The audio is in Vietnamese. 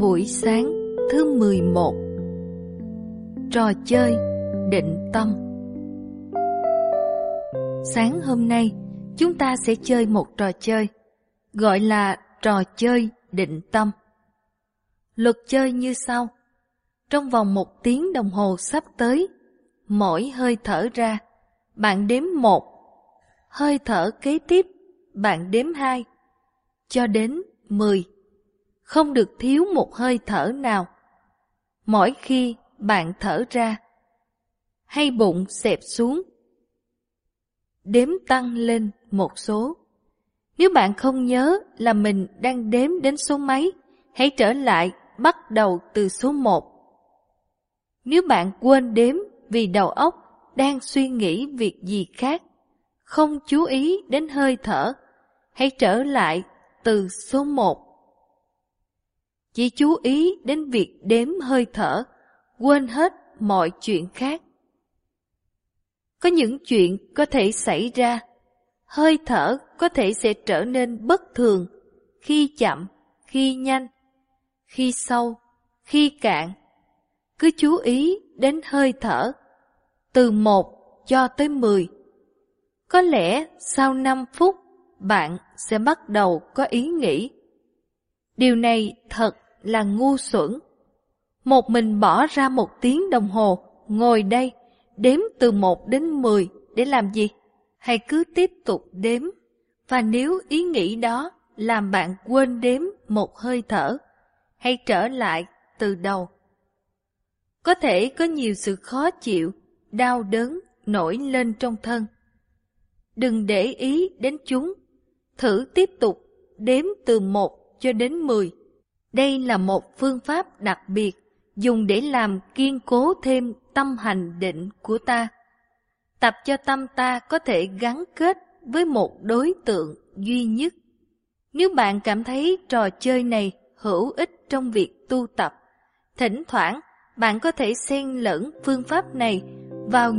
Buổi sáng thứ 11 Trò chơi định tâm Sáng hôm nay chúng ta sẽ chơi một trò chơi gọi là trò chơi định tâm. Luật chơi như sau. Trong vòng một tiếng đồng hồ sắp tới, mỗi hơi thở ra, bạn đếm một. Hơi thở kế tiếp, bạn đếm hai. Cho đến mười không được thiếu một hơi thở nào. Mỗi khi bạn thở ra, hay bụng xẹp xuống, đếm tăng lên một số. Nếu bạn không nhớ là mình đang đếm đến số mấy, hãy trở lại bắt đầu từ số một. Nếu bạn quên đếm vì đầu óc đang suy nghĩ việc gì khác, không chú ý đến hơi thở, hãy trở lại từ số một chỉ chú ý đến việc đếm hơi thở, quên hết mọi chuyện khác. Có những chuyện có thể xảy ra, hơi thở có thể sẽ trở nên bất thường, khi chậm, khi nhanh, khi sâu, khi cạn. Cứ chú ý đến hơi thở, từ một cho tới mười. Có lẽ sau năm phút bạn sẽ bắt đầu có ý nghĩ. Điều này thật là ngu xuẩn. Một mình bỏ ra một tiếng đồng hồ, ngồi đây, đếm từ một đến mười để làm gì? Hãy cứ tiếp tục đếm. Và nếu ý nghĩ đó làm bạn quên đếm một hơi thở, hãy trở lại từ đầu. Có thể có nhiều sự khó chịu, đau đớn nổi lên trong thân. Đừng để ý đến chúng, thử tiếp tục đếm từ một cho đến mười. Đây là một phương pháp đặc biệt dùng để làm kiên cố thêm tâm hành định của ta. Tập cho tâm ta có thể gắn kết với một đối tượng duy nhất. Nếu bạn cảm thấy trò chơi này hữu ích trong việc tu tập, thỉnh thoảng bạn có thể xen lẫn phương pháp này vào